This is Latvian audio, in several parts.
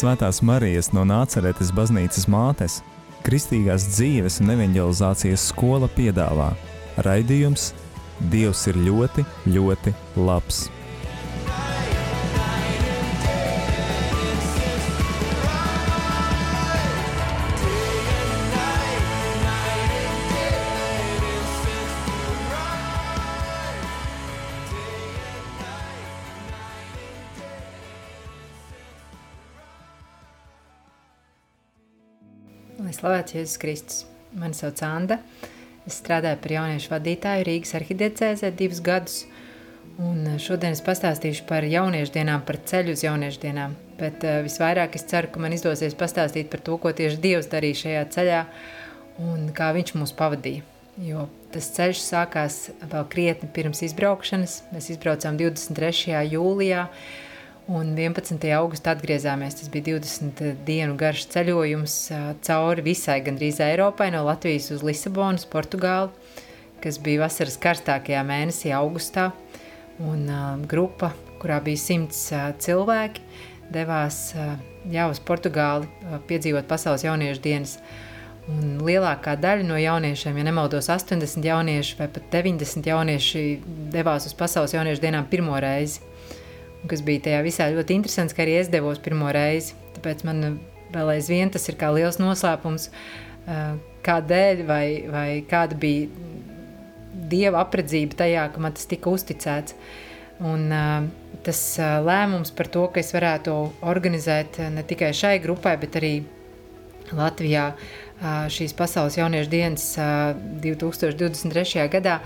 Svētās Marijas no Nāceretes baznīcas mātes Kristīgās dzīves un evanģelizācijas skola piedāvā raidījums Dievs ir ļoti, ļoti labs. Slavēts Jēzus Kristus. Mani sauc Anna. Es strādāju par jauniešu vadītāju Rīgas arhidecēzē divus gadus. Un eh, šodien es pastāstīšu par jauniešu dienām, par ceļu uz jauniešu dienām. Bet uh, visvairāk es ceru, ka man izdosies pastāstīt par to, ko tieši Dievs darīja šajā ceļā un kā Viņš mūs pavadīja. Jo tas ceļš sākās vēl krietni pirms izbraukšanas. Mēs izbraucām 23. jūlijā un 11. augustā atgriezāmies. Tas bija 20 dienu garš ceļojums cauri visai gandrīz Eiropai, no Latvijas uz Lisabonas, Portugāli, kas bija vasaras karstākajā mēnesī, augustā. Un uh, grupa, kurā bija simts uh, cilvēki, devās uh, jā, uz Portugāli uh, piedzīvot pasaules jauniešu dienas. Un lielākā daļa no jauniešiem, ja nemaldos, 80 jaunieši vai pat 90 jaunieši devās uz pasaules jauniešu dienām pirmo reizi kas bija tajā visā ļoti interesants, ka arī es devos pirmo reizi. Tāpēc man vēl aizvien tas ir kā liels noslēpums, kādēļ vai, vai kāda bija dieva apredzība tajā, ka man tas tika uzticēts. Un, tas lēmums par to, ka es varētu organizēt ne tikai šai grupai, bet arī Latvijā šīs pasaules jauniešu dienas 2023. gadā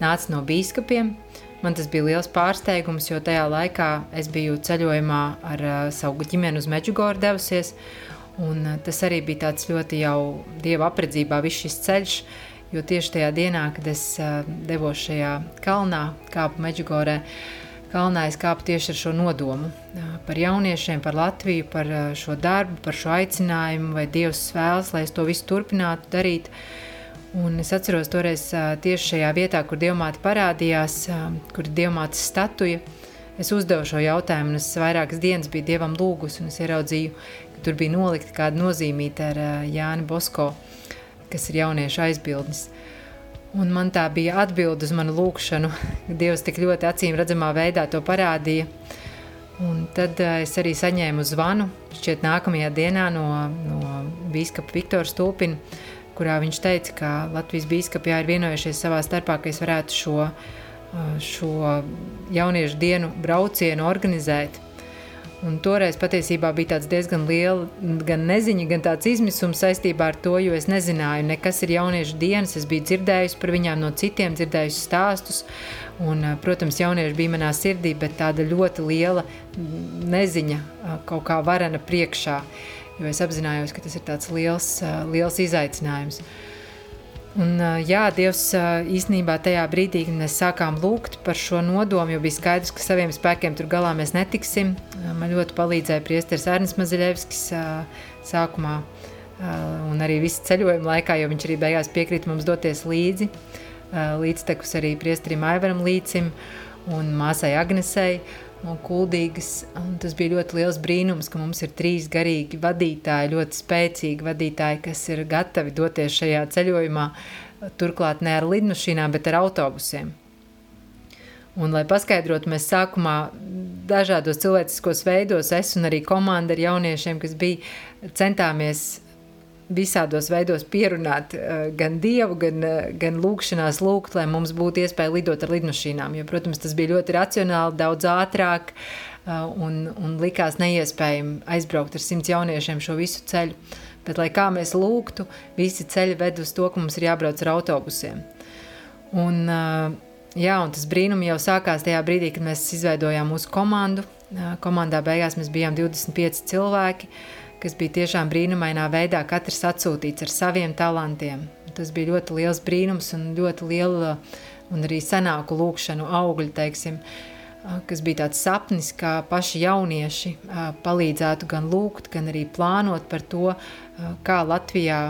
nāca no bīskapiem. Man tas bija liels pārsteigums, jo tajā laikā es biju ceļojumā ar uh, savu ģimeni uz Meģigoru devusies. Un, uh, tas arī bija tāds ļoti jau dieva apredzībā, viss šis ceļš. Jo tieši tajā dienā, kad es uh, devos šajā kalnā, kāpu Meģigorē, kalnā es kāpu tieši ar šo nodomu par jauniešiem, par Latviju, par šo darbu, par šo aicinājumu, vai Dievs vēlas, lai es to visu turpinātu darīt. Uh, Un es atceros toreiz tieši šajā vietā, kur diamāte parādījās, kur ir diamātes statuja. Es uzdevu šo jautājumu, un es vairākas dienas biju dievam lūgus, un es ieraudzīju, ka tur bija nolikta kāda nozīmīta ar Jāni Bosko, kas ir jauniešu aizbildnis. Un man tā bija atbilde uz manu lūgšanu, Dievs tik ļoti acīm redzamā veidā to parādīja. Un tad es arī saņēmu zvanu, šķiet nākamajā dienā no, no bīskapa Viktora Stulpina, kurā viņš teica, ka Latvijas bīskapi ir vienojušies savā starpā, ka es varētu šo, šo jauniešu dienu braucienu organizēt. Un toreiz patiesībā bija diezgan liela gan neziņa, gan tāds izmisums saistībā ar to, jo es nezināju, nekas ir jauniešu dienas. Es biju dzirdējusi par viņām no citiem, dzirdējusi stāstus. Un, protams, jaunieši bija manā sirdī, bet tāda ļoti liela neziņa kaut kā varena priekšā. Uh, jo es apzinājos, ka tas ir tāds liels, liels izaicinājums. Un, jā, Dievs īstenībā tajā brīdī, kad mēs sākām lūgt par šo nodomu, jo bija skaidrs, ka saviem spēkiem tur galā mēs netiksim. Man ļoti palīdzēja priesteris Ernsts Maziļevskis sākumā un arī visu ceļojumu laikā, jo viņš arī beigās piekrīt mums doties līdzi. Līdztekus arī priesterim Aivaram Līcim un māsai Agnesei un kuldīgas. Un tas bija ļoti liels brīnums, ka mums ir trīs garīgi vadītāji, ļoti spēcīgi vadītāji, kas ir gatavi doties šajā ceļojumā, turklāt ne ar lidmašīnām, bet ar autobusiem. Un, lai paskaidrotu, mēs sākumā dažādos cilvēciskos veidos, es un arī komanda ar jauniešiem, kas bija, centāmies visādos veidos pierunāt uh, gan dievu, gan, uh, gan lūkšanās lūgt, lai mums būtu iespēja lidot ar lidmašīnām. Jo, protams, tas bija ļoti racionāli, daudz ātrāk uh, un, un likās neiespējami aizbraukt ar simts jauniešiem šo visu ceļu. Bet, lai kā mēs lūgtu, visi ceļi ved uz to, ka mums ir jābrauc ar autobusiem. Un, jā, un tas brīnums jau sākās tajā brīdī, kad mēs izveidojām mūsu komandu. Komandā beigās mēs bijām 25 cilvēki. Uh, kas bija tiešām brīnumainā veidā katrs atsūtīts ar saviem talantiem. Tas bija ļoti liels brīnums un ļoti liela un arī senāku lūkšanu augļu, teiksim, kas bija tāds sapnis, kā paši jaunieši palīdzētu gan lūgt, gan arī plānot par to, kā Latvijā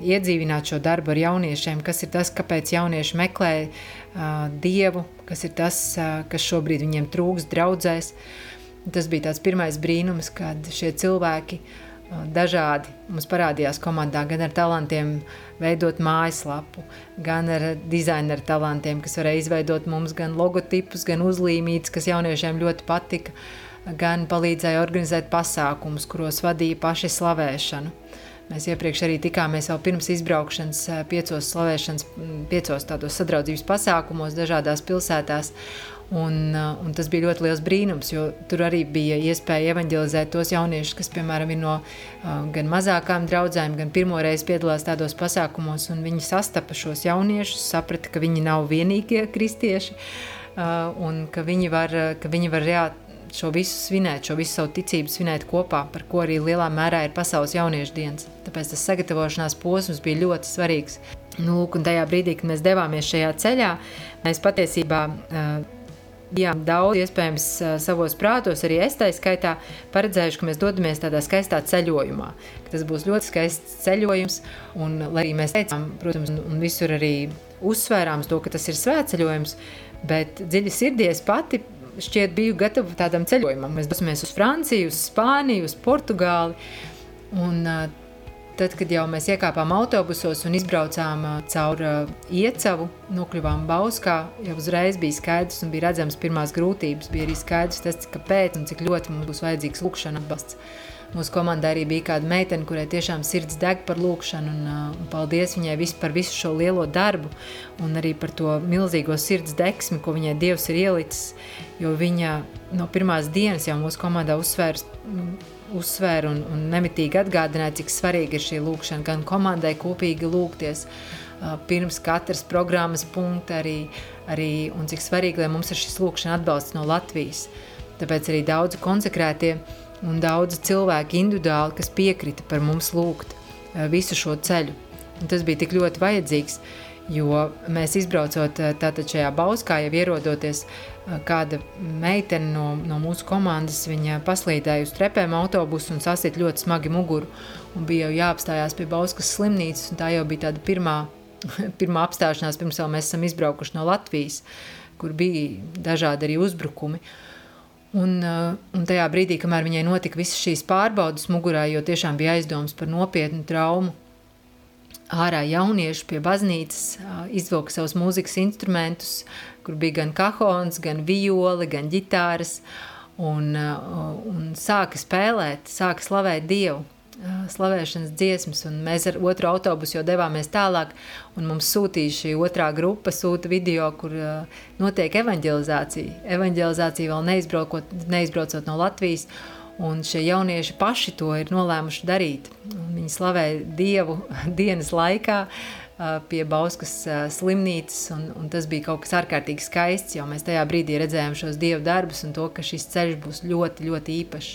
iedzīvināt šo darbu ar jauniešiem, kas ir tas, kāpēc jaunieši meklē uh, Dievu, kas ir tas, uh, kas šobrīd viņiem trūks draudzēs. Tas bija tāds pirmais brīnums, kad šie cilvēki dažādi mums parādījās komandā, gan ar talantiem veidot mājaslapu, gan ar dizaineru talantiem, kas varēja izveidot mums gan logotipus, gan uzlīmītas, kas jauniešiem ļoti patika, gan palīdzēja organizēt pasākumus, kuros vadīja paši slavēšanu. Mēs iepriekš arī tikāmies jau pirms izbraukšanas piecos slavēšanas, piecos tādos sadraudzības pasākumos dažādās pilsētās. Un, un tas bija ļoti liels brīnums, jo tur arī bija iespēja evanģelizēt tos jauniešus, kas, piemēram, ir no gan mazākām draudzēm, gan pirmoreiz piedalās tādos pasākumos, viņi sastapa šos jauniešus, saprata, ka viņi nav vienīgie kristieši, un ka viņi var, ka viņi var jā, šo visu svinēt, šo visu savu ticību svinēt kopā, par ko arī lielā mērā ir pasaules jauniešu dienas. Tāpēc tas sagatavošanās posms bija ļoti svarīgs. Nu, lūk, un tajā brīdī, kad mēs devāmies šajā ceļā, mēs patiesībā uh, bijām daudz iespējams uh, savos prātos, arī es tā skaitā paredzējuši, ka mēs dodamies tādā skaistā ceļojumā. Tas būs ļoti skaists ceļojums, un lai arī mēs teicām, protams, un, un visur arī uzsvērām to, ka tas ir svētceļojums, bet dziļi sirdies pati šķiet biju gatava tādam ceļojumam. Mēs dosimies uz Franciju, uz Spāniju, uz Portugāli. Un, tad, kad jau mēs iekāpām autobusos un izbraucām cauri iecavu, nokļuvām Bauskā, jau uzreiz bija skaidrs un bija redzams pirmās grūtības. Bija arī skaidrs tas, kāpēc un cik ļoti mums būs vajadzīgs lūkšana atbalsts. Mūsu komandā arī bija kāda meitene, kurai tiešām sirds deg par lūkšanu, un, un paldies viņai vis par visu šo lielo darbu, un arī par to milzīgo sirds deksmi, ko viņai Dievs ir ielicis, jo viņa no pirmās dienas jau mūsu komandā uzsvērs, uzsvēra un, un nemitīgi atgādināja, cik svarīga ir šī lūkšana, gan komandai kopīgi lūgties, pirms katras programmas punkta arī, arī un cik svarīgi, lai mums ir šis lūkšana atbalsts no Latvijas. Tāpēc arī daudzi konsekrētie un daudzi cilvēki individuāli, kas piekrita par mums lūgt visu šo ceļu. Un tas bija tik ļoti vajadzīgs, jo mēs izbraucot tātad šajā bauskā, jau ierodoties, kāda meitene no, no mūsu komandas, paslīdēja uz trepēm autobusu un sasit ļoti smagi muguru, un bija jau jāapstājās pie bauskas slimnīcas, un tā jau bija tāda pirmā, pirmā apstāšanās, pirms vēl mēs esam izbraukuši no Latvijas, kur bija dažādi arī uzbrukumi. Un, uh, un tajā brīdī, kamēr viņai notika visas šīs pārbaudas mugurā, jo tiešām bija aizdoms par nopietnu traumu, ārā jaunieši pie baznīcas uh, izvilka savus mūzikas instrumentus, kur bija gan kahons, gan violi, gan ģitāras, un, uh, un sāka spēlēt, sāka slavēt Dievu slavēšanas dziesmas, un mēs ar otru autobusu jau devāmies tālāk, mums sūtīja šī otrā grupa, sūta video, kur uh, notiek evanģelizācija. Evanģelizācija vēl neizbraucot, neizbraucot no Latvijas, un šie jaunieši paši to ir nolēmuši darīt. Viņi slavē Dievu dienas laikā, pie Bauskas slimnīcas, un, un tas bija kaut kas ārkārtīgi skaists, jo mēs tajā brīdī redzējām šos Dievu darbus un to, ka šis ceļš būs ļoti, ļoti īpašs.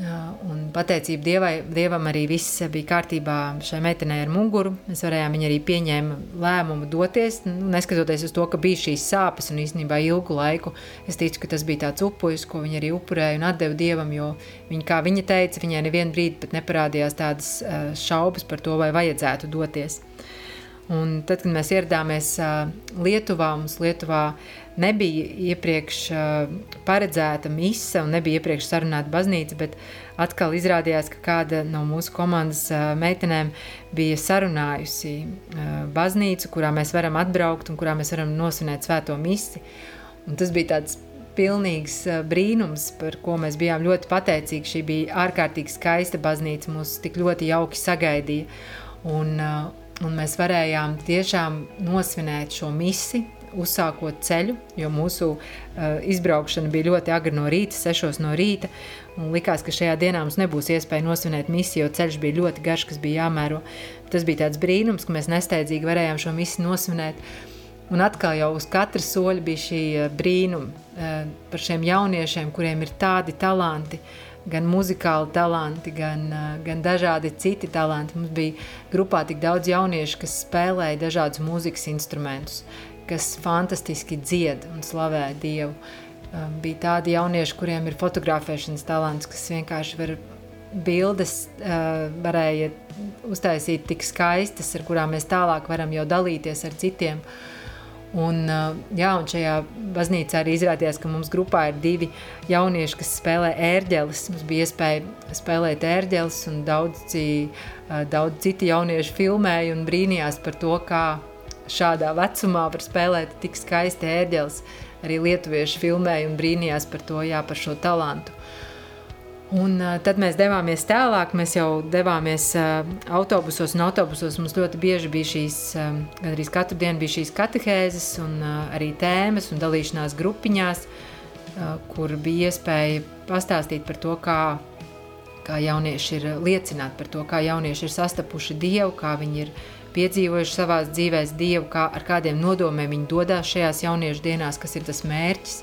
Un pateicība dievai, Dievam arī viss bija kārtībā šai meitenei ar muguru. Mēs varējām viņu arī pieņēma lēmumu doties, nu, neskatoties uz to, ka bija šīs sāpes un īstenībā ilgu laiku. Es ticu, ka tas bija tāds upuris, ko viņa arī upurēja un atdeva Dievam, jo viņa, kā viņa teica, viņai nevienu brīdi pat neparādījās tādas šaubas par to, vai vajadzētu doties. Un tad, kad mēs ieradāmies Lietuvā, mums Lietuvā nebija iepriekš paredzēta mise un nebija iepriekš sarunāta baznīca, bet atkal izrādījās, ka kāda no mūsu komandas meitenēm bija sarunājusi baznīcu, kurā mēs varam atbraukt un kurā mēs varam nosvinēt svēto misi. Un tas bija tāds pilnīgs brīnums, par ko mēs bijām ļoti pateicīgi. Šī bija ārkārtīgi skaista baznīca, mūs tik ļoti jauki sagaidīja. Un, un mēs varējām tiešām nosvinēt šo misi, uzsākot ceļu, jo mūsu uh, izbraukšana bija ļoti agri no rīta, 6 no rīta. Likās, ka šajā dienā mums nebūs iespēja nosvinēt misiju, jo ceļš bija ļoti garš, kas bija jāmēro. Tas bija tāds brīnums, ka mēs nesteidzīgi varējām šo misiju nosvinēt. Un atkal jau uz katra soļa bija šī brīnuma uh, par šiem jauniešiem, kuriem ir tādi talanti, gan muzikāli talanti, gan, gan dažādi citi talanti. Mums bija grupā tik daudz jauniešu, kas spēlēja dažādus mūzikas instrumentus kas fantastiski dzied un slavē Dievu. Um, bija tādi jaunieši, kuriem ir fotografēšanas talants, kas vienkārši var bildes uh, varēja uztaisīt tik skaistas, ar kurām mēs tālāk varam jau dalīties ar citiem. Un, jā, un šajā baznīcā arī izrādījās, ka mums grupā ir divi jaunieši, kas spēlē ērģeles. Mums bija iespēja spēlēt ērģeles, un daudz, daudz citi jaunieši filmēja un brīnījās par to, kā šādā vecumā var spēlēt tik skaisti ērģeles. Arī lietuvieši filmēja un brīnījās par to, jā, par šo talantu. Un, tad mēs devāmies tālāk. Mēs jau devāmies autobusos, un autobusos mums ļoti bieži bija šīs, gandrīz katru dienu bija šīs katehēzes, un arī tēmas un dalīšanās grupiņās, kur bija iespēja pastāstīt par to, kā, kā jaunieši ir liecināt par to, kā jaunieši ir sastapuši Dievu, kā viņi ir piedzīvojuši savā dzīvē Dievu, kā, ar kādiem nodomiem viņi dodas šajās jauniešu dienās, kas ir tas mērķis.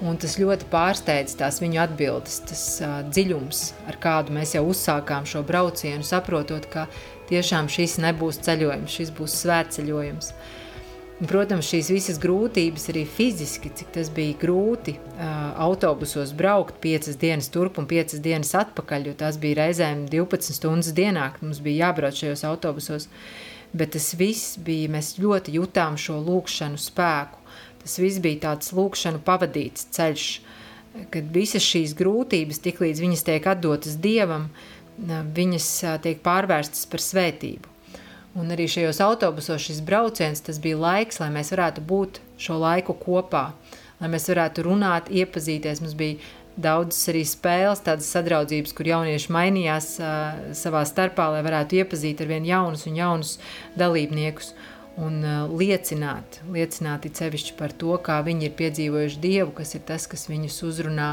Un tas ļoti pārsteidz tās viņu atbildes, tas uh, dziļums, ar kādu mēs jau uzsākām šo braucienu, saprotot, ka tiešām šis nebūs ceļojums, šis būs svētceļojums. Un, protams, šīs visas grūtības arī fiziski, cik tas bija grūti uh, autobusos braukt piecas dienas turp un piecas dienas atpakaļ, jo tās bija reizēm 12 stundas dienā, kad mums bija jābrauc šajos autobusos. Bet tas viss bija, mēs ļoti jutām šo lūkšanu spēku Tas viss bija tāds lūkšanu pavadīts ceļš, kad visas šīs grūtības, tiklīdz viņas tiek atdotas Dievam, viņas tiek pārvērstas par svētību. Un arī šajos autobusos šis brauciens, tas bija laiks, lai mēs varētu būt šo laiku kopā, lai mēs varētu runāt, iepazīties. Mums bija daudzas arī spēles, tādas sadraudzības, kur jaunieši mainījās uh, savā starpā, lai varētu iepazīt ar vien jaunus un jaunus dalībniekus un uh, liecināt, liecināt sevišķi par to, kā viņi ir piedzīvojuši Dievu, kas ir tas, kas viņus uzrunā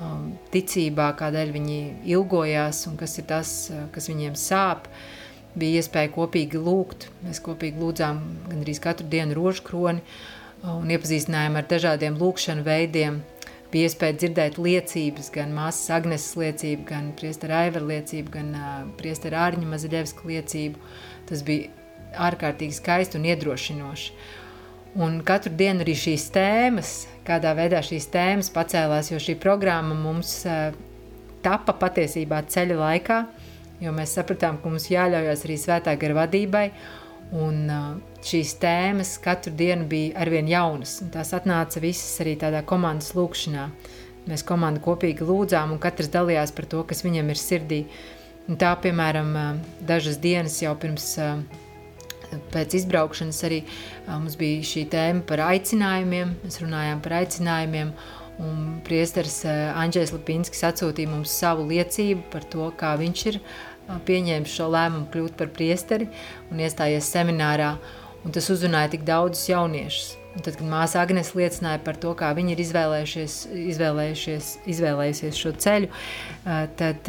um, ticībā, kādēļ viņi ilgojās un kas ir tas, uh, kas viņiem sāp. Bija iespēja kopīgi lūgt, mēs kopīgi lūdzām gandrīz katru dienu rožu kroni uh, un iepazīstinājām ar dažādiem lūkšanu veidiem. Bija iespēja dzirdēt liecības, gan māsas Agneses liecību, gan priestera Aivara liecību, gan uh, priestera Ārņa Mazaļevska liecību. Tas bija ārkārtīgi skaisti un iedrošinoši. Un katru dienu arī šīs tēmas, kādā veidā šīs tēmas pacēlās, jo šī programma mums uh, tapa patiesībā ceļa laikā, jo mēs sapratām, ka mums jāļaujas arī svētā gara vadībai, un uh, šīs tēmas katru dienu bija arvien jaunas, un tās atnāca visas arī tādā komandas lūkšanā. Mēs komandu kopīgi lūdzām, un katrs dalījās par to, kas viņam ir sirdī. Un tā, piemēram, dažas dienas jau pirms uh, pēc izbraukšanas arī mums bija šī tēma par aicinājumiem. Mēs runājām par aicinājumiem. Un priesteris Andrzejs Lipinskis atsūtīja mums savu liecību par to, kā viņš ir pieņēmis šo lēmumu kļūt par priesteri un iestājies seminārā. Un tas uzrunāja tik daudzus jauniešus. Un tad, kad māsa Agnēs liecināja par to, kā viņi ir izvēlējušies, izvēlējušies, izvēlējusies šo ceļu, tad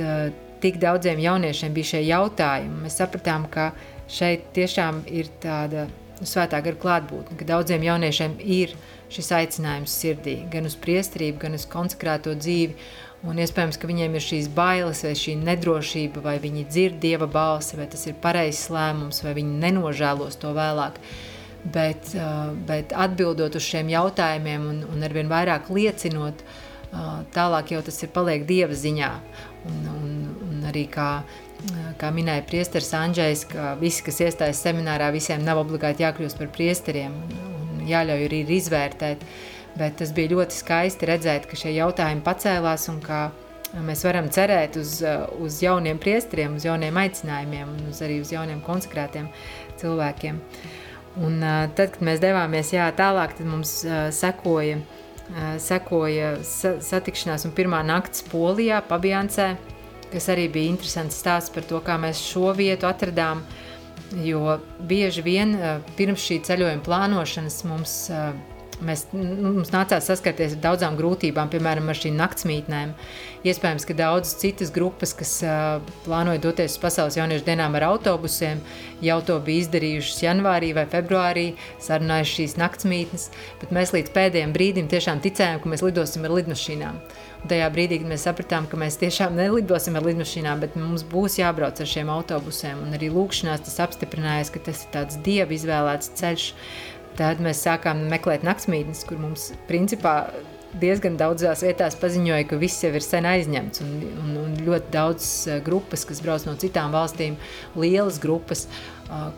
tik daudziem jauniešiem bija šie jautājumi. Mēs sapratām, ka šeit tiešām ir tāda svētā gara klātbūtne, ka daudziem jauniešiem ir šis aicinājums sirdī, gan uz priesterību, gan uz konsekrēto dzīvi. Un iespējams, ka viņiem ir šīs bailes, vai šī nedrošība, vai viņi dzird dieva balsi, vai tas ir pareizs lēmums, vai viņi nenožēlos to vēlāk. Bet, uh, bet atbildot uz šiem jautājumiem un, un arvien vairāk liecinot, uh, tālāk jau tas ir paliek dieva ziņā. Un, un, un arī kā kā minēja priesteris Andrzejs, ka visi, kas iestājas seminārā, visiem nav obligāti jākļūst par priesteriem un jāļauj arī izvērtēt. Bet tas bija ļoti skaisti redzēt, ka šie jautājumi pacēlās un ka mēs varam cerēt uz, uz jauniem priesteriem, uz jauniem aicinājumiem un uz arī uz jauniem konsekrētiem cilvēkiem. Un tad, kad mēs devāmies jā, tālāk, tad mums sekoja, sekoja satikšanās un pirmā nakts Polijā, Pabjancē, kas arī bija interesants stāsts par to, kā mēs šo vietu atradām. Jo bieži vien pirms šī ceļojuma plānošanas mums, mēs, nu, mums nācās saskarties ar daudzām grūtībām, piemēram, ar šīm naktsmītnēm. Iespējams, ka daudzas citas grupas, kas uh, plānoja doties uz pasaules jauniešu dienām ar autobusiem, jau to bija izdarījušas janvārī vai februārī, sarunājuši šīs naktsmītnes, bet mēs līdz pēdējiem brīdim tiešām ticējām, ka mēs lidosim ar lidmašīnām. Un tajā brīdī, mēs sapratām, ka mēs tiešām nelidosim ar lidmašīnām, bet mums būs jābrauc ar šiem autobusiem, un arī lūkšanās tas apstiprinājās, ka tas ir tāds dieva izvēlēts ceļš, tad mēs sākām meklēt naktsmītnes, kur mums principā diezgan daudzās vietās paziņoja, ka viss jau ir sen aizņemts. Un, un, un ļoti daudz grupas, kas brauc no citām valstīm, lielas grupas,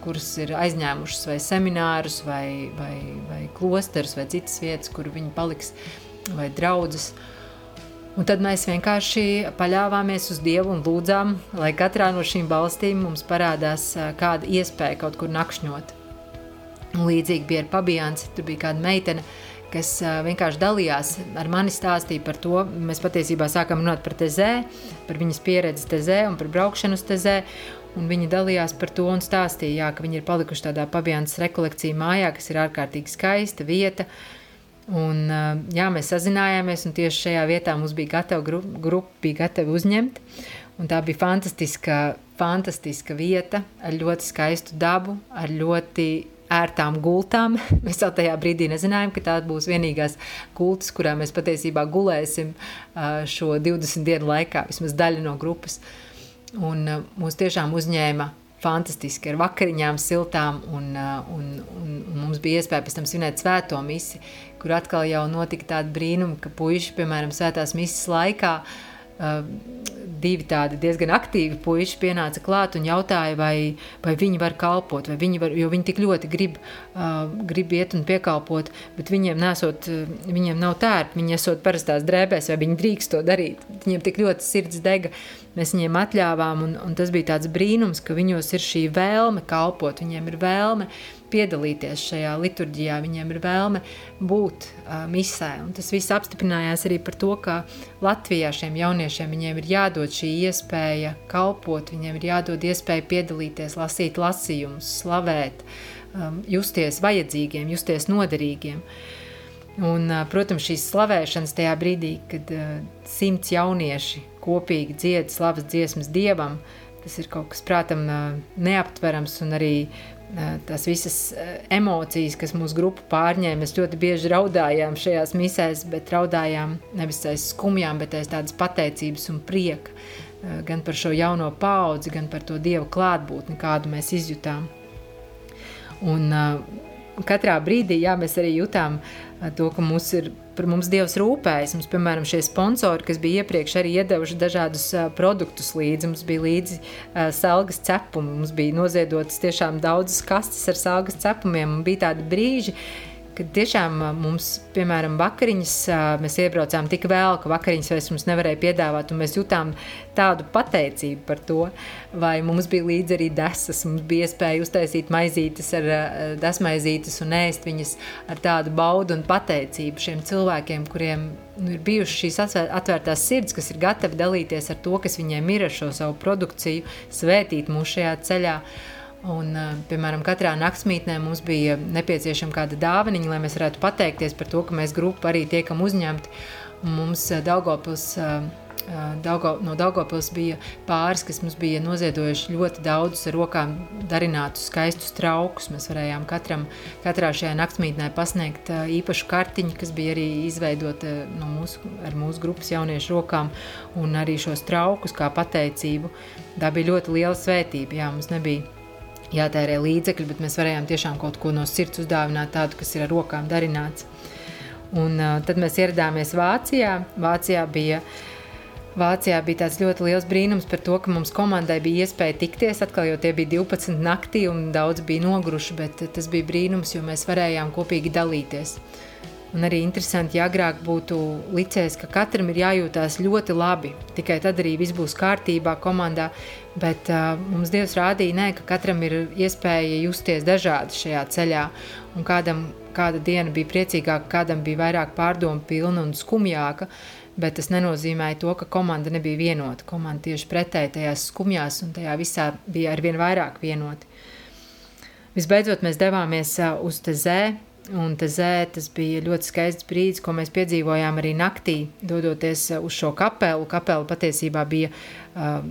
kuras ir aizņēmušas vai seminārus, vai, vai, vai klosterus, vai citas vietas, kur viņi paliks, vai draudzes. Un tad mēs vienkārši paļāvāmies uz Dievu un lūdzām, lai katrā no šīm valstīm mums parādās kāda iespēja kaut kur nakšņot. Līdzīgi bija ar Pabijānci, tur bija kāda meitene, kas vienkārši dalījās ar mani stāstīja par to. Mēs patiesībā sākām runāt par tezē, par viņas pieredzi tezē un par braukšanu uz tezē. Un viņi dalījās par to un stāstīja, jā, ka viņi ir palikuši tādā pabienas rekolekcija mājā, kas ir ārkārtīgi skaista vieta. Un, jā, mēs sazinājāmies, un tieši šajā vietā mums bija gatava grupa, grupa bija gatava uzņemt. Un tā bija fantastiska, fantastiska vieta ar ļoti skaistu dabu, ar ļoti ērtām gultām. Mēs jau tajā brīdī nezinājām, ka tā būs vienīgās gultas, kurā mēs patiesībā gulēsim šo 20 dienu laikā, vismaz daļa no grupas. Un mūs tiešām uzņēma fantastiski ar vakariņām, siltām, un, un, un, un mums bija iespēja pēc tam svinēt svēto misi, kur atkal jau notika tāda brīnuma, ka puiši, piemēram, svētās misijas laikā divi tādi diezgan aktīvi puiši pienāca klāt un jautāja, vai, vai viņi var kalpot, vai viņi var, jo viņi tik ļoti grib, uh, grib iet un piekalpot, bet viņiem nesot, viņiem nav tērp, viņi esot parastās drēbēs, vai viņi drīkst to darīt. Viņiem tik ļoti sirds dega, mēs viņiem atļāvām, un, un tas bija tāds brīnums, ka viņos ir šī vēlme kalpot, viņiem ir vēlme piedalīties šajā liturģijā, viņiem ir vēlme būt uh, misē. Un tas viss apstiprinājās arī par to, ka Latvijā šiem jauniešiem ir jādod šī iespēja kalpot, viņiem ir jādod iespēja piedalīties, lasīt lasījumus, slavēt, um, justies vajadzīgiem, justies noderīgiem. Un, uh, protams, šīs slavēšanas tajā brīdī, kad uh, simts jaunieši kopīgi dzied slavas dziesmas Dievam, tas ir kaut kas, prātam, neaptverams un arī tās visas emocijas, kas mūsu grupu pārņēma. Mēs ļoti bieži raudājām šajās misēs, bet raudājām nevis aiz skumjām, bet aiz tādas pateicības un prieka. Gan par šo jauno paudzi, gan par to dievu klātbūtni, kādu mēs izjutām. Un katrā brīdī jā, mēs arī jutām to, ka mums ir par mums Dievs rūpējas. Mums, piemēram, šie sponsori, kas bija iepriekš arī iedevuši dažādus uh, produktus līdzi, mums bija līdzi uh, salgas cepumi, mums bija noziedotas tiešām daudzas kastes ar salgas cepumiem, un bija tādi brīži, kad tiešām mums, piemēram, vakariņas, mēs iebraucām tik vēl, ka vakariņas vairs mums nevarēja piedāvāt, un mēs jutām tādu pateicību par to, vai mums bija līdzi arī desas, mums bija iespēja uztaisīt maizītes ar desmaizītes un ēst viņas ar tādu baudu un pateicību šiem cilvēkiem, kuriem nu, ir bijušas šīs atvērtās sirds, kas ir gatavi dalīties ar to, kas viņiem ir ar šo savu produkciju, svētīt mūs šajā ceļā. Un, piemēram, katrā naktsmītnē mums bija nepieciešama kāda dāvaniņa, lai mēs varētu pateikties par to, ka mēs grupu arī tiekam uzņemti. Mums Daugopils, Daugo, no Daugopils bija pāris, kas mums bija noziedojuši ļoti daudzus ar rokām darinātus skaistus traukus. Mēs varējām katram, katrā šajā naktsmītnē pasniegt īpašu kartiņu, kas bija arī izveidota no mūsu, ar mūsu grupas jauniešu rokām, un arī šos traukus kā pateicību. Tā bija ļoti liela svētība, jā, mums nebija jātērē līdzekļi, bet mēs varējām tiešām kaut ko no sirds uzdāvināt tādu, kas ir ar rokām darināts. Un uh, tad mēs ieradāmies Vācijā. Vācijā bija, Vācijā bija tāds ļoti liels brīnums par to, ka mums komandai bija iespēja tikties. Atkal jau tie bija 12 naktī un daudz bija noguruši, bet tas bija brīnums, jo mēs varējām kopīgi dalīties. Un arī interesanti, ja agrāk būtu licējis, ka katram ir jājūtās ļoti labi, tikai tad arī viss būs kārtībā komandā. Bet uh, mums Dievs rādīja, nē, ka katram ir iespēja justies dažādi šajā ceļā. Un kādam kāda diena bija priecīgāka, kādam bija vairāk pārdomu pilna un skumjāka. Bet tas nenozīmēja to, ka komanda nebija vienota. Komanda tieši pretēji tajās skumjās un tajā visā bija arvien vairāk vienoti. Visbeidzot, mēs devāmies uz Tezē, Un zē, tas bija ļoti skaists brīdis, ko mēs piedzīvojām arī naktī, dodoties uh, uz šo kapelu. Kapela patiesībā bija uh,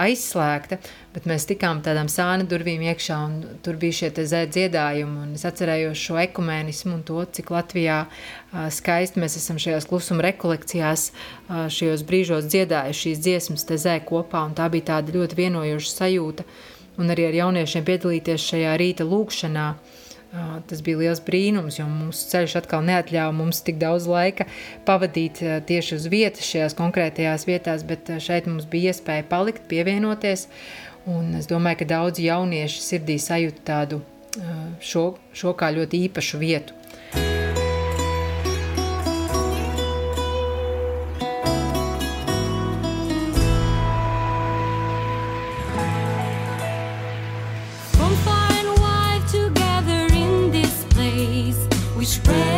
aizslēgta, bet mēs tikām tādām sāna durvīm iekšā, un tur bija šie zē dziedājumi. Es atcerējos šo ekumēnismu un to, cik Latvijā uh, skaisti mēs esam šajās klusuma rekolekcijās, uh, šajos brīžos dziedājuši šīs dziesmas zē kopā, un tā bija tāda ļoti vienojoša sajūta. Un arī ar jauniešiem piedalīties šajā rīta lūkšanā, uh, Tas bija liels brīnums, jo mūsu ceļš atkal neatļāva mums tik daudz laika pavadīt tieši uz vietas, šajās konkrētajās vietās, bet šeit mums bija iespēja palikt, pievienoties. Un es domāju, ka daudzi jaunieši sirdī sajūta tādu šo, šo kā ļoti īpašu vietu. spread.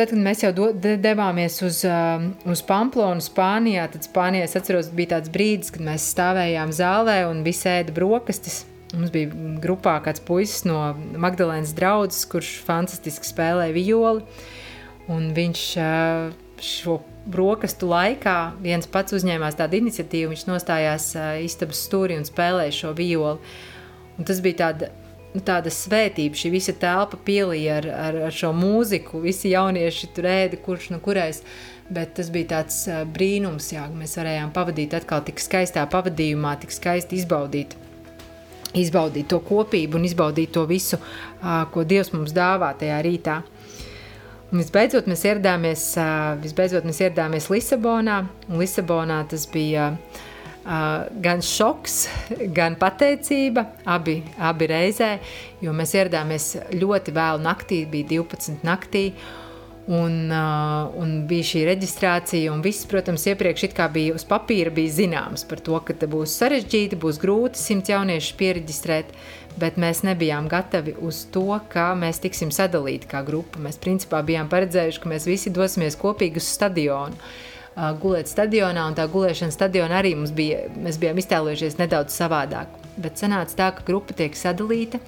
Tad, kad mēs jau do, de, devāmies uz, uh, uz Pamplonu, Spānijā, tad Spānijā es atceros, bija tāds brīdis, kad mēs stāvējām zālē un visi ēda brokastis. Mums bija grupā kāds puisis no Magdalēnas draudzes, kurš fantastiski spēlēja violi. Viņš uh, šo brokastu laikā viens pats uzņēmās tādu iniciatīvu. Viņš nostājās uh, istabas stūrī un spēlēja šo violi. Un tas bija tāds tāda svētība, šī visa telpa pielīja ar, ar, ar šo mūziku, visi jaunieši tur ēda, kurš no kurais. Bet tas bija tāds brīnums, jā, mēs varējām pavadīt atkal tik skaistā pavadījumā, tik skaisti izbaudīt, izbaudīt to kopību un izbaudīt to visu, ko Dievs mums dāvā tajā rītā. Un visbeidzot, mēs ieradāmies, visbeidzot, mēs ieradāmies Lisabonā, un Lisabonā tas bija Uh, gan šoks, gan pateicība, abi, abi reizē, jo mēs ieradāmies ļoti vēlu naktī, bija 12 naktī, un, uh, un bija šī reģistrācija, un viss, protams, iepriekš bija uz papīra, bija zināms par to, ka būs sarežģīti, būs grūti simt jauniešus pieregistrēt, bet mēs nebijām gatavi uz to, kā mēs tiksim sadalīti kā grupa. Mēs principā bijām paredzējuši, ka mēs visi dosimies kopīgi uz stadionu gulēt stadionā, un tā gulēšana stadionā arī mums bija, mēs bijām iztēlojušies nedaudz savādāk. Bet sanāca tā, ka grupa tiek sadalīta,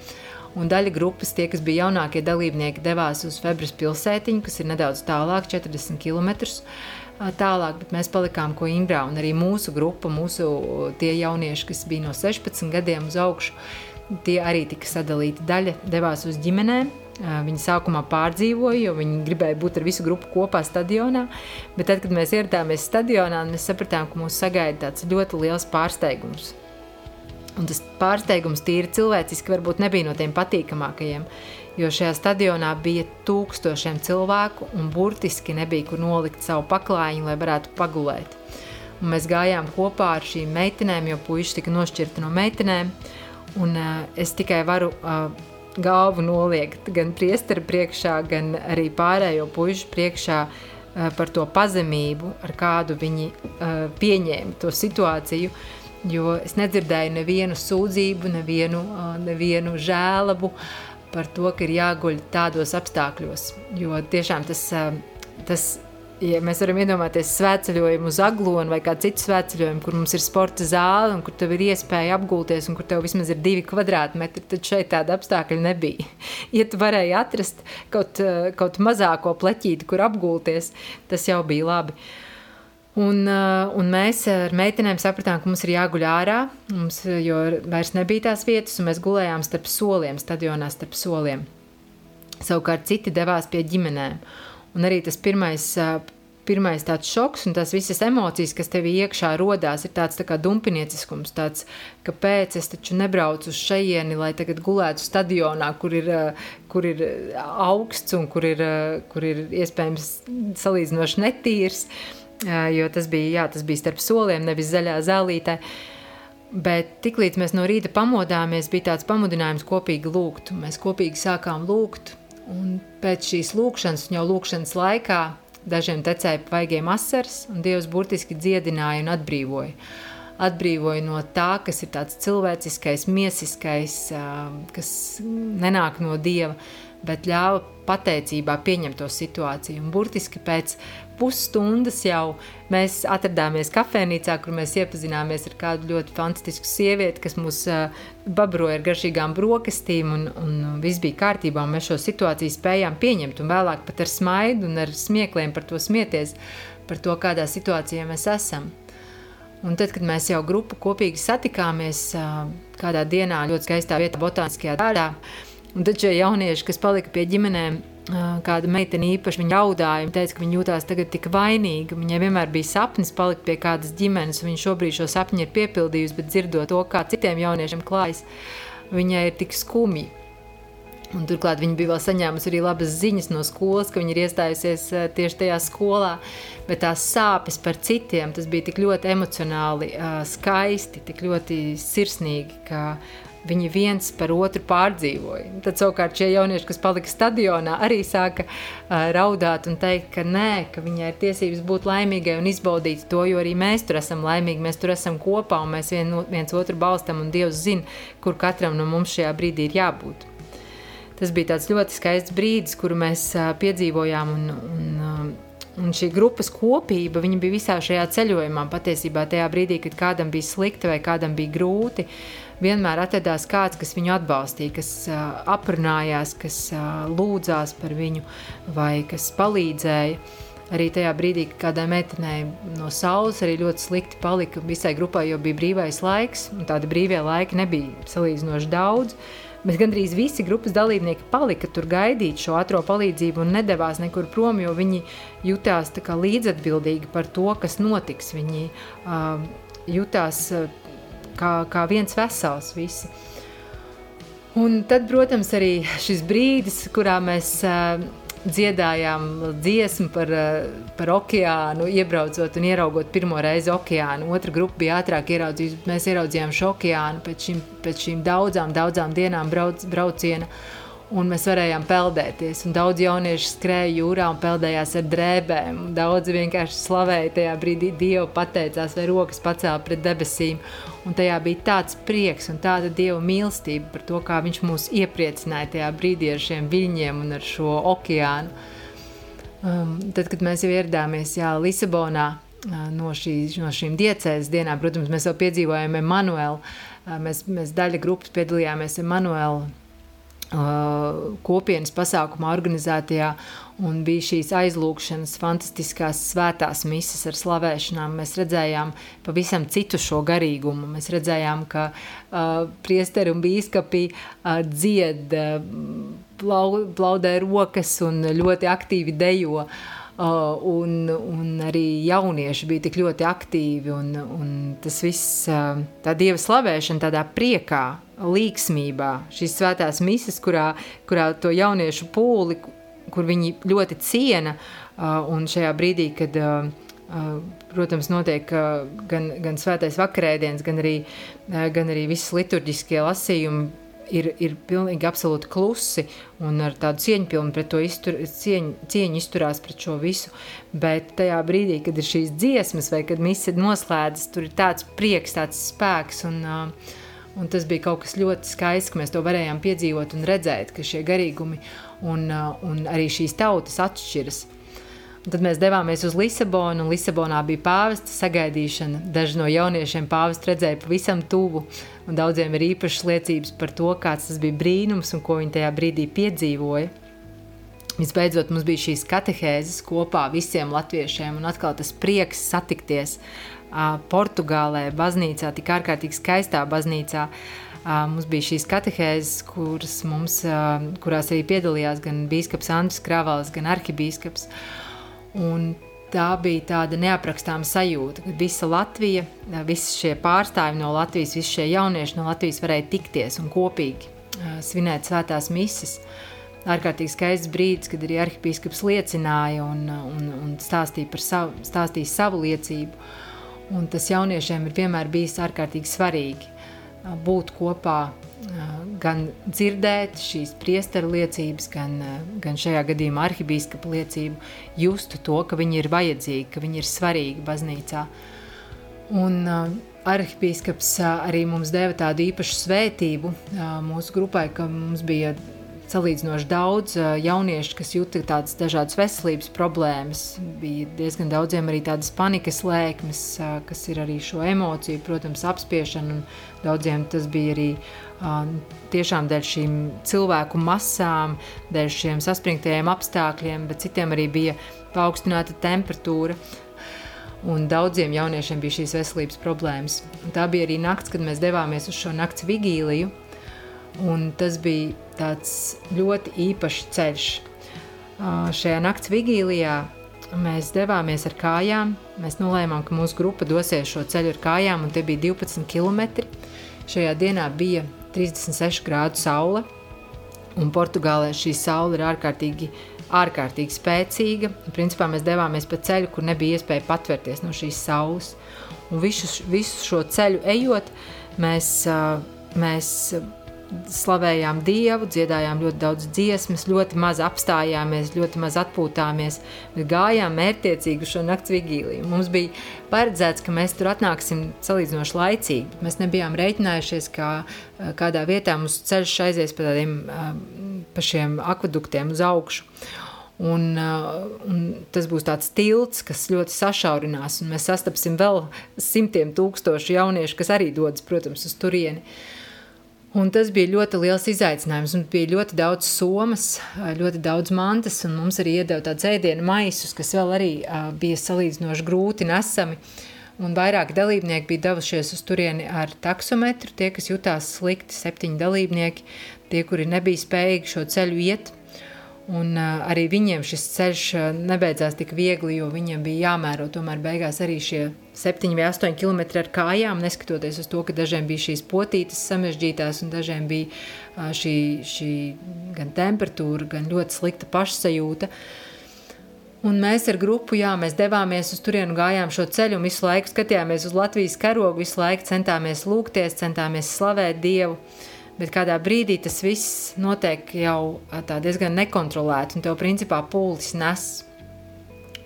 un daļa grupas, tie, kas bija jaunākie dalībnieki, devās uz Febras pilsētiņu, kas ir nedaudz tālāk, 40 km tālāk, bet mēs palikām Coimbrā, un arī mūsu grupa, mūsu tie jaunieši, kas bija no 16 gadiem uz augšu, tie arī tika sadalīti. Daļa devās uz ģimenēm, Viņi sākumā pārdzīvoja, jo viņi gribēja būt ar visu grupu kopā stadionā. Bet tad, kad mēs ieradāmies stadionā, mēs sapratām, ka mūs sagaida tāds ļoti liels pārsteigums. Un tas pārsteigums tīri cilvēciski varbūt nebija no tiem patīkamākajiem, jo šajā stadionā bija tūkstošiem cilvēku un burtiski nebija kur nolikt savu paklājiņu, lai varētu pagulēt. Un mēs gājām kopā ar šīm meitenēm, jo puiši tika nošķirti no meitenēm, un uh, es tikai varu uh, galvu noliegt gan priestera priekšā, gan arī pārējo puišu priekšā uh, par to pazemību, ar kādu viņi uh, pieņēma to situāciju. Jo es nedzirdēju nevienu sūdzību, nevienu, uh, nevienu žēlabu par to, ka ir jāguļ tādos apstākļos. Jo tiešām tas, tas ja mēs varam iedomāties svētceļojumu uz Aglonu vai kādu citu svētceļojumu, kur mums ir sporta zāle un kur tev ir iespēja apgulties un kur tev vismaz ir divi kvadrātmetri, tad šeit tāda apstākļa nebija. Ja tu varēji atrast kaut, kaut mazāko pleķīti, kur apgulties, tas jau bija labi. Un, un mēs ar meitenēm sapratām, ka mums ir jāguļ ārā, mums, jo vairs nebija tās vietas, un mēs gulējām starp soliem, stadionā starp soliem. Savukārt citi devās pie ģimenēm. Un arī tas pirmais, pirmais tāds šoks un tās visas emocijas, kas tev iekšā rodās, ir tāds tā kā dumpinieciskums, tāds, kāpēc es taču nebraucu uz šejieni, lai tagad gulētu stadionā, kur ir, kur ir augsts un kur ir, kur ir iespējams salīdzinoši netīrs, jo tas bija, jā, tas bija starp soliem, nevis zaļā zālītē. Bet tiklīdz mēs no rīta pamodāmies, bija tāds pamudinājums kopīgi lūgt. Mēs kopīgi sākām lūgt, Un pēc šīs lūkšanas, jau lūkšanas laikā, dažiem tecēja vaigiem asaras, un Dievs burtiski dziedināja un atbrīvoja. Atbrīvoja no tā, kas ir tāds cilvēciskais, miesiskais, kas nenāk no Dieva, bet ļāva pateicībā pieņemt to situāciju. Un burtiski pēc pusstundas jau mēs atradāmies kafejnīcā, kur mēs iepazināmies ar kādu ļoti fantastisku sievieti, kas mūs babroja ar garšīgām brokastīm, un, un viss bija kārtībā. Mēs šo situāciju spējām pieņemt, un vēlāk pat ar smaidu un ar smiekliem par to smieties, par to, kādā situācijā mēs esam. Un tad, kad mēs jau grupu kopīgi satikāmies kādā dienā ļoti skaistā vietā, botāniskajā dārzā, un tad šie jaunieši, kas palika pie ģimenēm, kāda meitene īpaši viņa raudāja. Viņa teica, ka viņa jūtās tagad tik vainīga. Viņai vienmēr bija sapnis palikt pie kādas ģimenes, un viņa šobrīd šo sapni ir piepildījusi, bet dzirdot to, kā citiem jauniešiem klājas, viņai ir tik skumji. Un turklāt viņa bija vēl saņēmusi arī labas ziņas no skolas, ka viņa ir iestājusies tieši tajā skolā. Bet tās sāpes par citiem, tas bija tik ļoti emocionāli, skaisti, tik ļoti sirsnīgi, ka viņi viens par otru pārdzīvoja. Tad savukārt šie jaunieši, kas palika stadionā, arī sāka uh, raudāt un teikt, ka nē, ka viņai ir tiesības būt laimīgai un izbaudīt to, jo arī mēs tur esam laimīgi, mēs tur esam kopā un mēs vien, viens otru balstam un Dievs zina, kur katram no mums šajā brīdī ir jābūt. Tas bija tāds ļoti skaists brīdis, kuru mēs uh, piedzīvojām un, un uh, Un šī grupas kopība bija visā šajā ceļojumā. Patiesībā tajā brīdī, kad kādam bija slikti vai kādam bija grūti, vienmēr atradās kāds, kas viņu atbalstīja, kas aprunājās, kas lūdzās par viņu vai kas palīdzēja. Arī tajā brīdī, kad kādai meitenei no saules arī ļoti slikti palika visai grupai, jo bija brīvais laiks, un tāda brīvie laika nebija salīdzinoši daudz. Bet gandrīz visi grupas dalībnieki palika tur gaidīt šo ātrā palīdzību un nedavās nekur prom, jo viņi jutās līdzatbildīgi par to, kas notiks. Viņi uh, jutās uh, kā, kā viens vesels. Visi. Un tad, protams, arī šis brīdis, kurā mēs uh, dziedājām dziesmu par, eh, par okeānu, iebraucot un ieraugot pirmo reizi okeānu. Otra grupa bija ātrāk ieraudzījusi, mēs ieraudzījām šo okeānu pēc šīm, pēc šīm daudzām, daudzām dienām brauc, brauciena un mēs varējām peldēties. Un daudz jauniešu skrēja jūrā un peldējās ar drēbēm. Daudzi vienkārši slavēja tajā brīdī Dievu, pateicās vai rokas pacēla pret debesīm. Un tajā bija tāds prieks un tāda Dieva mīlestība par to, kā viņš mūs iepriecināja tajā brīdī ar šiem viļņiem un ar šo okeānu. Um, tad, kad mēs jau ieradāmies jā, Lisabonā, uh, no, šī, no šīm diecēs dienām, protams, mēs jau piedzīvojām Emanuelu. Uh, mēs, mēs daļa grupas piedalījāmies Emanuelu kopienas pasākumā organizētajā, un bija šīs aizlūgšanas, fantastiskās svētās misijas ar slavēšanām. Mēs redzējām pavisam citu šo garīgumu. Mēs redzējām, ka uh, priesteri un bīskapi uh, dzied, uh, blau, blaudē rokas un ļoti aktīvi dejo. Uh, un, un arī jaunieši bija tik ļoti aktīvi, un, un tas viss, uh, tā dieva slavēšana, tādā priekā, līksmībā, šīs svētās misijas, kurā, kurā to jauniešu pūli, kur viņi ļoti ciena, uh, un šajā brīdī, kad, protams, notiek gan, gan svētais vakarēdiens, gan arī, gan arī visas liturģiskie lasījumi, ir, ir pilnīgi absolūti klusi un ar tādu cieņpilnu pret to iztur, cieņ, cieņu izturās pret šo visu, bet tajā brīdī, kad ir šīs dziesmas vai kad mise noslēdzas, tur ir tāds prieks, tāds spēks un uh, Un tas bija kaut kas ļoti skaists, ka mēs to varējām piedzīvot un redzēt, ka šie garīgumi un, uh, un arī šīs tautas atšķiras. Tad mēs devāmies uz Lisabonu, un Lisabonā bija pāvesta sagaidīšana. Daži no jauniešiem pāvestu redzēja pavisam tuvu, un daudziem ir īpašas liecības par to, kāds tas bija brīnums un ko viņi tajā brīdī piedzīvoja. Visbeidzot, mums bija šīs katehēzes kopā visiem latviešiem, un atkal tas prieks satikties Portugālē, baznīcā, tik ārkārtīgi skaistā baznīcā. Mums bija šīs katehēzes, kuras mums, kurās arī piedalījās gan bīskaps Andris Kravals, gan arhibīskaps. Un tā bija tāda neaprakstāma sajūta, ka visa Latvija, visi šie pārstāvji no Latvijas, visi šie jaunieši no Latvijas varēja tikties un kopīgi svinēt svētās mises. Ārkārtīgi skaists brīdis, kad arī arhibīskaps liecināja un, un, un stāstīja, savu, stāstīja savu liecību. Un tas jauniešiem ir vienmēr bijis ārkārtīgi svarīgi būt kopā, gan dzirdēt šīs priesteru liecības, gan, gan šajā gadījumā arhibīskapa liecību, just to, ka viņi ir vajadzīgi, ka viņi ir svarīgi baznīcā. Un arhibīskaps arī mums deva tādu īpašu svētību mūsu grupai, ka mums bija salīdzinoši daudz jauniešu, kas jūta tādas dažādas veselības problēmas. Bija diezgan daudziem arī tādas panikas lēkmes, kas ir arī šo emociju, protams, apspiešana. Daudziem tas bija arī tiešām dēļ šīm cilvēku masām, dēļ šiem saspringtajiem apstākļiem, bet citiem arī bija paaugstināta temperatūra. Un daudziem jauniešiem bija šīs veselības problēmas. Tā bija arī nakts, kad mēs devāmies uz šo nakts vigīliju. Un tas bija tāds ļoti īpašs ceļš. Šajā nakts vigīlijā mēs devāmies ar kājām. Mēs nolēmām, ka mūsu grupa dosies šo ceļu ar kājām, un tie bija 12 km. Šajā dienā bija 36 grādu saule, un Portugālē šī saule ir ārkārtīgi, ārkārtīgi spēcīga. Principā mēs devāmies pa ceļu, kur nebija iespēja patvērties no šīs saules. Un visu, visu šo ceļu ejot, mēs mēs slavējām Dievu, dziedājām ļoti daudz dziesmas, ļoti maz apstājāmies, ļoti maz atpūtāmies, bet gājām mērķiecīgi uz šo nakts vigīliju. Mums bija paredzēts, ka mēs tur atnāksim salīdzinoši laicīgi. Mēs nebijām rēķinājušies, ka kādā vietā mums ceļš aizies pa tādiem pa šiem akvaduktiem uz augšu. Un, un tas būs tāds tilts, kas ļoti sašaurinās, un mēs sastapsim vēl simtiem tūkstošu jauniešu, kas arī dodas, protams, uz turieni. Uh, Un tas bija ļoti liels izaicinājums. Mums bija ļoti daudz somas, ļoti daudz mantas, un mums arī iedeva tādu ēdienu maisus, kas vēl arī uh, bija salīdzinoši grūti nesami. Un vairāk dalībnieki bija devušies uz turieni ar taksometru. Tie, kas jutās slikti, septiņi dalībnieki, tie, kuri nebija spējīgi šo ceļu iet, Un uh, arī viņiem šis ceļš uh, nebeidzās tik viegli, jo viņiem bija jāmēro tomēr beigās arī šie 7 vai 8 km ar kājām, neskatoties uz to, ka dažiem bija šīs potītes samežģītās un dažiem bija uh, šī, šī gan temperatūra, gan ļoti slikta pašsajūta. Un mēs ar grupu, jā, mēs devāmies uz turienu, gājām šo ceļu un visu laiku skatījāmies uz Latvijas karogu, visu laiku centāmies lūgties, centāmies slavēt Dievu. Uh, Bet kādā brīdī tas viss notiek jau diezgan nekontrolēti, un tev principā pūlis nes.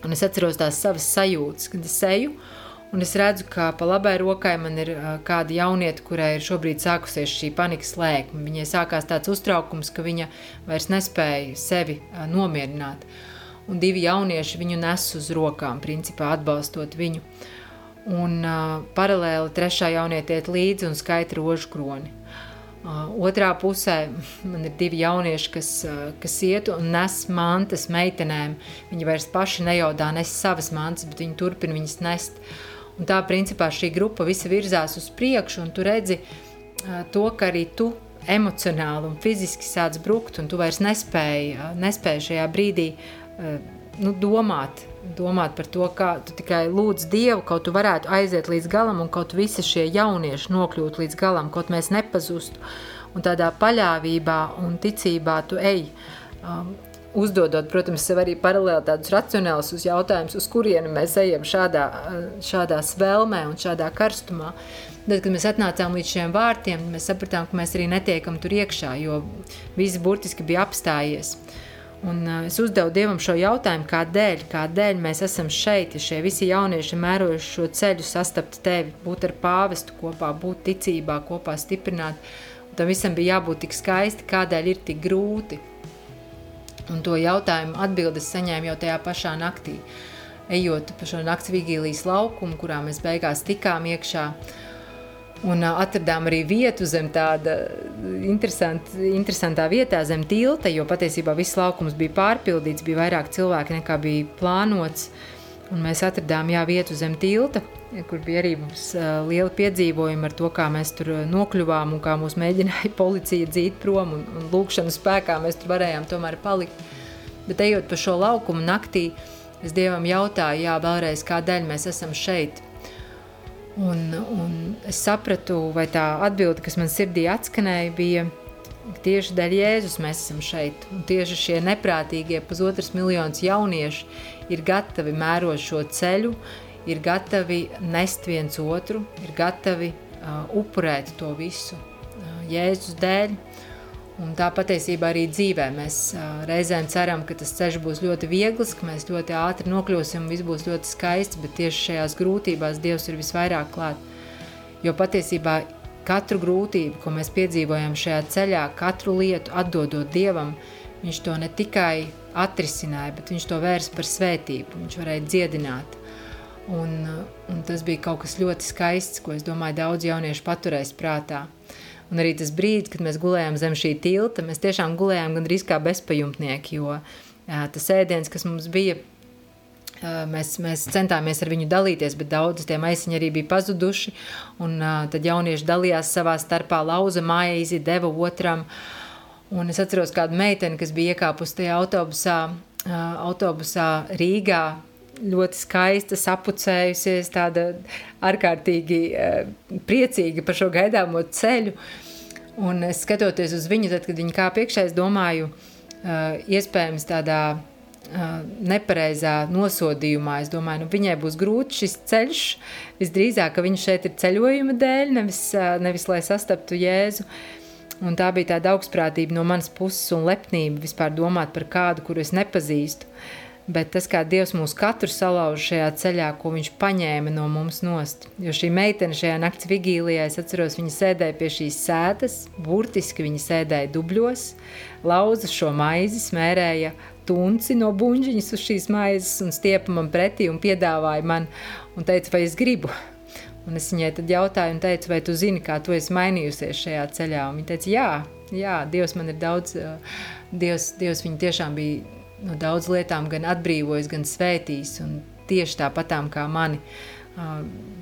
Un es atceros tās savas sajūtas, kad es eju, un es redzu, ka pa labai rokai man ir kāda jaunieta, kurai ir šobrīd sākusies šī panikas lēkme. Viņai sākās tāds uztraukums, ka viņa vairs nespēja sevi nomierināt. Un divi jaunieši viņu nes uz rokām, principā atbalstot viņu. Un uh, paralēli trešā jaunieta iet līdzi un skaita rožu kroni. Otrā pusē man ir divi jaunieši, kas, kas iet un nes mantas meitenēm. Viņi vairs paši nejaudā nes savas mantas, bet viņi turpina viņas nest. Un tā principā šī grupa visa virzās uz priekšu, un tu redzi to, ka arī tu emocionāli un fiziski sāc brukt, un tu vairs nespēji, nespēji šajā brīdī nu, domāt, domāt par to, kā tu tikai lūdz Dievu, kaut tu varētu aiziet līdz galam un kaut visi šie jaunieši nokļūt līdz galam, kaut mēs nepazustu. Un tādā paļāvībā un ticībā tu ej. Um, uzdodot, protams, sev arī paralēli tādus racionālus jautājumus, uz kurieni mēs ejam šādā, šādā svelmē un šādā karstumā. Tad, kad mēs atnācām līdz šiem vārtiem, mēs sapratām, ka mēs arī netiekam tur iekšā, jo viss burtiski bija apstājies. Uh, Un uh, es uzdevu Dievam šo jautājumu, kādēļ, kādēļ mēs esam šeit, ja šie visi jaunieši mērojuši šo ceļu, sastapt tevi, būt ar pāvestu kopā, būt ticībā, kopā stiprināt. Un tam visam bija jābūt tik skaisti, kādēļ ir tik grūti. Un to jautājumu atbildes saņēmu jau tajā pašā naktī. Ejot pa šo nakts vigīlijas laukumu, kurā mēs beigās tikām iekšā, uh, Un atradām arī vietu zem tāda interesant, interesantā vietā, zem tilta, jo patiesībā viss laukums bija pārpildīts, bija vairāk cilvēki nekā bija plānots. Un mēs atradām jā, vietu zem tilta, kur bija arī mums liela piedzīvojuma ar to, kā mēs tur nokļuvām un kā mūs mēģināja policija dzīt prom un, un lūkšanu spēkā mēs tur varējām tomēr palikt. Bet ejot pa šo laukumu naktī, es Dievam jautāju, jā, vēlreiz, kādēļ mēs esam šeit. Un, un es sapratu, vai tā atbilde, kas man sirdī atskanēja, bija tieši dēļ Jēzus mēs esam šeit. Un tieši šie neprātīgie pusotras miljonus jaunieši ir gatavi mērot šo ceļu, ir gatavi nest viens otru, ir gatavi uh, upurēt to visu uh, Jēzus dēļ. Un tā patiesībā arī dzīvē mēs reizēm ceram, ka tas ceļš būs ļoti viegls, ka mēs ļoti ātri nokļūsim un viss būs ļoti skaists, bet tieši šajās grūtībās Dievs ir visvairāk klāt. Jo patiesībā katru grūtību, ko mēs piedzīvojam šajā ceļā, katru lietu atdodot Dievam, viņš to ne tikai atrisināja, bet viņš to vērs par svētību, viņš varēja dziedināt. Un, un tas bija kaut kas ļoti skaists, ko es domāju daudz jauniešu paturēs prātā. Un arī tas brīdis, kad mēs gulējām zem šī tilta, mēs tiešām gulējām gandrīz kā bezpajumtnieki, jo tas ēdiens, kas mums bija, mēs, mēs centāmies ar viņu dalīties, bet daudz tie maisiņi arī bija pazuduši, un tad jaunieši dalījās savā starpā, lauza maizi, deva otram, un es atceros kādu meiteni, kas bija iekāpus tajā autobusā, autobusā Rīgā, ļoti skaista, sapucējusies, tāda ārkārtīgi uh, priecīga par šo gaidāmo ceļu. Un es skatoties uz viņu, tad, kad viņa kāp iekšā, es domāju, uh, iespējams tādā nepareizā nosodījumā. Es domāju, nu, viņai būs grūti šis ceļš. Visdrīzāk, ka viņš šeit ir ceļojuma dēļ, nevis, nevis lai sastaptu Jēzu. Un tā bija tāda augstprātība no manas puses un lepnība vispār domāt par kādu, kuru es nepazīstu. Bet tas, kā Dievs mūs katru salauž šajā ceļā, ko viņš paņēma no mums nost. Jo šī meitene šajā nakts vigīlijā, es atceros, viņa sēdēja pie šīs sētas, burtiski viņa sēdēja dubļos, lauza šo maizi, smērēja tunci no buļģiņas uz šīs maizes un stiepa man pretī un piedāvāja man un teica, vai es gribu. Un es viņai tad jautāju teicu, vai tu zini, kā tu esi mainījusies šajā ceļā. Un viņa teica, jā, jā, Dievs man ir daudz, Dievs, Dievs viņu tiešām bija no daudz lietām gan atbrīvojis, gan svētījis. Tieši tāpatām kā mani,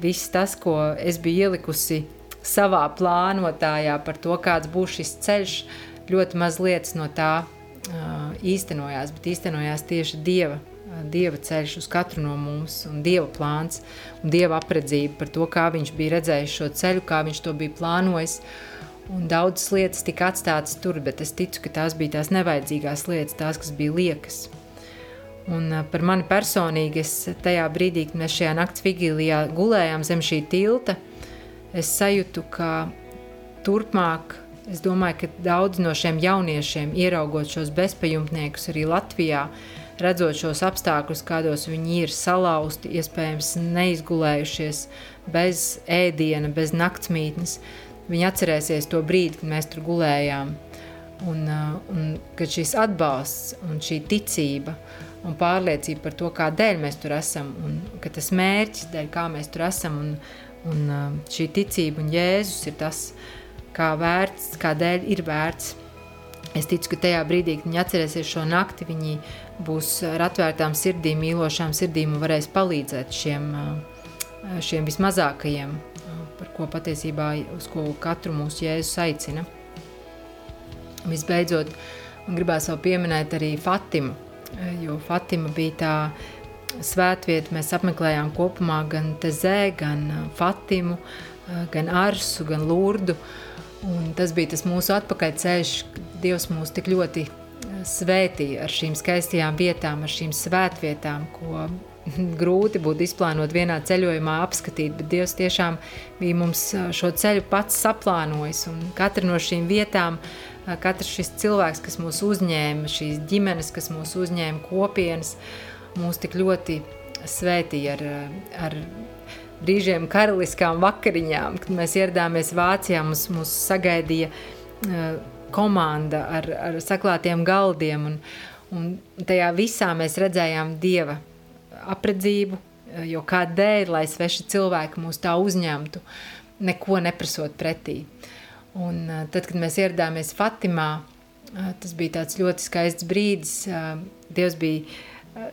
viss tas, ko es biju ielikusi savā plānotājā par to, kāds būs šis ceļš, ļoti maz lietas no tā īstenojās, bet īstenojās tieši Dieva, Dieva ceļš uz katru no mums un Dieva plāns un Dieva apredzība par to, kā viņš bija redzējis šo ceļu, kā viņš to bija plānojis. Un daudzas lietas tika atstātas tur, bet es ticu, ka tās bija tās nevajadzīgās lietas, tās, kas bija liekas. Un par mani personīgi, es tajā brīdī, kad mēs šajā nakts vigīlijā gulējām zem šī tilta, es sajūtu, ka turpmāk Es domāju, ka daudz no šiem jauniešiem, ieraugot šos bezpajumtniekus arī Latvijā, redzot šos apstākļus, kādos viņi ir salauzti, iespējams, neizgulējušies, bez ēdiena, bez naktsmītnes, viņi atcerēsies to brīdi, kad mēs tur gulējām. Un, uh, un kad šis atbalsts un šī ticība un pārliecība par to, kādēļ mēs tur esam, un ka tas mērķis, dēļ kā mēs tur esam, un, un uh, šī ticība un Jēzus ir tas, kā vērts, kādēļ ir vērts. Es ticu, ka tajā brīdī, kad viņi atcerēsies šo nakti, viņi būs ar atvērtām sirdīm, mīlošām sirdīm un varēs palīdzēt šiem, šiem vismazākajiem, par ko patiesībā uz ko katru mūsu Jēzus aicina. Visbeidzot, man gribās vēl pieminēt arī Fatimu, jo Fatima bija tā svētvieta, mēs apmeklējām kopumā gan Tezē, gan Fatimu, gan Arsu, gan Lurdu, Un tas bija tas mūsu atpakaļceļš, Dievs mūs tik ļoti svētīja ar šīm skaistajām vietām, ar šīm svētvietām, ko grūti būtu izplānot vienā ceļojumā, apskatīt, bet Dievs tiešām bija mums šo ceļu pats saplānojis, katra no šīm vietām, katrs šis cilvēks, kas mūs uzņēma, šīs ģimenes, kas mūs uzņēma kopienas, mūs tik ļoti svētīja ar, ar brīžiem karaliskām vakariņām, kad mēs ieradāmies Vācijā, mums, mums sagaidīja uh, komanda ar, ar saklātiem galdiem, un, un tajā visā mēs redzējām Dieva apredzību, jo kādēļ, lai sveši cilvēki mūs tā uzņemtu, neko neprasot pretī. Un uh, tad, kad mēs ieradāmies Fatimā, uh, tas bija tāds ļoti skaists brīdis, Dievs bija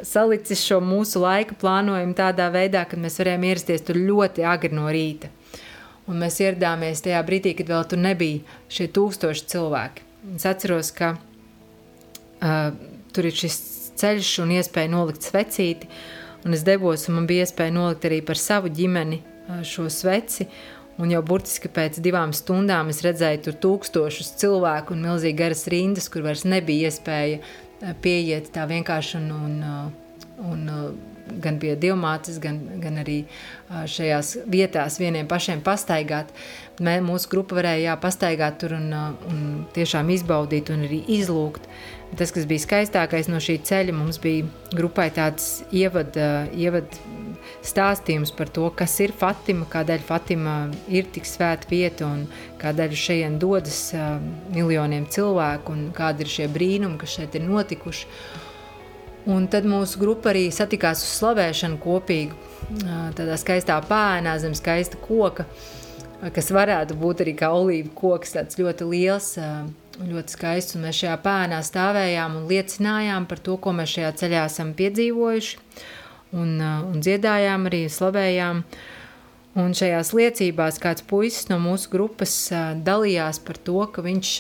salicis šo mūsu laika plānojumu tādā veidā, ka mēs varējām ierasties tur ļoti agri no rīta. Un mēs ieradāmies tajā brīdī, kad vēl tur nebija šie tūkstoši cilvēki. Es atceros, ka uh, tur ir šis ceļš un iespēja nolikt svecīti, un es devos, un man bija iespēja nolikt arī par savu ģimeni šo sveci, un jau burtiski pēc divām stundām es redzēju tur tūkstošus cilvēku un milzīgi garas rindas, kur vairs nebija iespēja pieiet tā vienkārši un, un, un gan pie dievmātes, gan, gan arī šajās vietās vieniem pašiem pastaigāt. Mē, mūsu grupa varēja jā, pastaigāt tur un, un tiešām izbaudīt un arī izlūgt. Tas, kas bija skaistākais no šī ceļa, mums bija grupai tāds ievad, ievad stāstījums par to, kas ir Fatima, kādēļ Fatima ir tik svēta vieta un kādēļ šeit dodas miljoniem cilvēku un kādi ir šie brīnumi, kas šeit ir notikuši. Un tad mūsu grupa arī satikās uz slavēšanu kopīgi, tādā skaistā pēnā zem skaista koka, kas varētu būt arī kā olīva koks, tāds ļoti liels, uh, ļoti skaists. Un mēs šajā pēnā stāvējām un liecinājām par to, ko mēs šajā ceļā esam piedzīvojuši un, un dziedājām arī, slavējām. Un šajās liecībās kāds puisis no mūsu grupas dalījās par to, ka viņš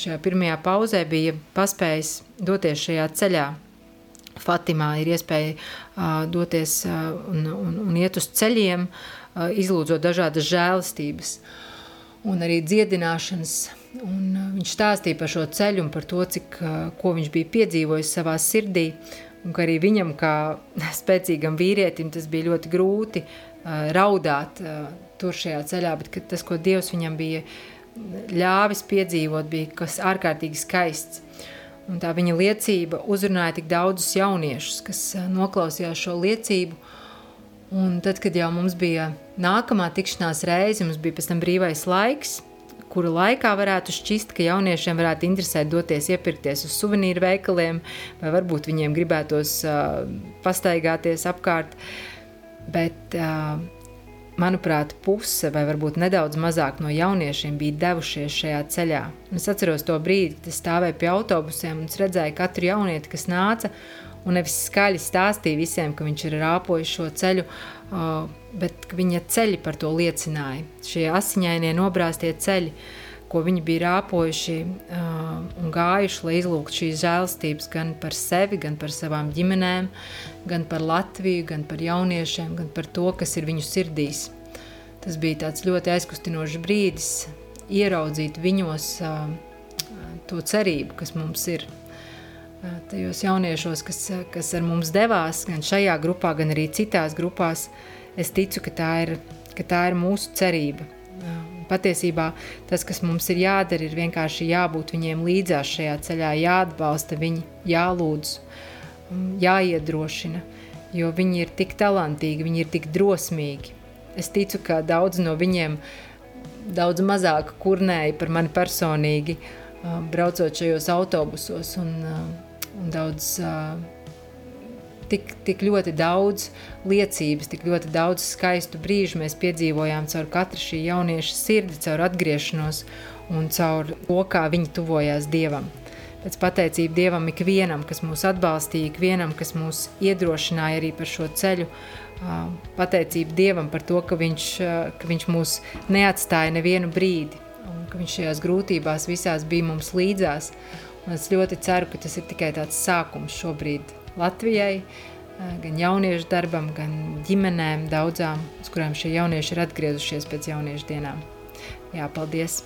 šajā pirmajā pauzē bija paspējis doties šajā ceļā. Fatimā ir iespēja uh, doties uh, un, un, un iet uz ceļiem, uh, izlūdzot dažādas žēlistības. un arī dziedināšanas. Un viņš stāstīja par šo ceļu un par to, cik, ko viņš bija piedzīvojis savā sirdī, un arī viņam, kā spēcīgam vīrietim, tas bija ļoti grūti raudāt tur šajā ceļā, bet tas, ko Dievs viņam bija ļāvis piedzīvot, bija kas ārkārtīgi skaists. Un tā viņa liecība uzrunāja tik daudzus jauniešus, kas noklausījās šo liecību. Un tad, kad jau mums bija nākamā tikšanās reize, mums bija pēc tam brīvais laiks, kura laikā varētu šķist, ka jauniešiem varētu interesēt doties iepirkties uz suvenīru veikaliem, vai varbūt viņiem gribētos uh, pastaigāties apkārt. Bet uh, manuprāt, puse vai varbūt nedaudz mazāk no jauniešiem bija devušies šajā ceļā. Es atceros to brīdi, kad stāvēju pie autobusiem un redzēju katru jaunieti, kas nāca un nevis skaļi stāstīja visiem, ka viņš ir rāpojis šo ceļu, bet viņa ceļi par to liecināja. Šie asiņainie nobrāztie ceļi, ko viņi bija rāpojuši un gājuši, lai izlūgtu šīs žēlstības gan par sevi, gan par savām ģimenēm, gan par Latviju, gan par jauniešiem, gan par to, kas ir viņu sirdīs. Tas bija tāds ļoti aizkustinošs brīdis, ieraudzīt viņos to cerību, kas mums ir. Tajos jauniešos, kas, kas ar mums devās, gan šajā grupā, gan arī citās grupās, es ticu, ka tā ir, ka tā ir mūsu cerība Patiesībā tas, kas mums ir jādara, ir vienkārši jābūt viņiem līdzās šajā ceļā, jāatbalsta viņi, jālūdz, jāiedrošina, jo viņi ir tik talantīgi, viņi ir tik drosmīgi. Es ticu, ka daudz no viņiem daudz mazāk kurnēja par mani personīgi, braucot šajos autobusos un, un daudz tik, tik ļoti daudz liecības, tik ļoti daudz skaistu brīžu mēs piedzīvojām caur katru šī jaunieša sirdi, caur atgriešanos un caur to, kā viņi tuvojās Dievam. Pēc pateicību Dievam ikvienam, kas mūs atbalstīja, ikvienam, kas mūs iedrošināja arī par šo ceļu, pateicību Dievam par to, ka viņš, ka viņš mūs neatstāja nevienu brīdi, un ka viņš šajās grūtībās visās bija mums līdzās. Un es ļoti ceru, ka tas ir tikai tāds sākums šobrīd Latvijai, gan jauniešu darbam, gan ģimenēm daudzām, uz kurām šie jaunieši ir atgriezušies pēc jauniešu dienām. Jā, paldies!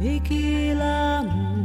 Michelangelo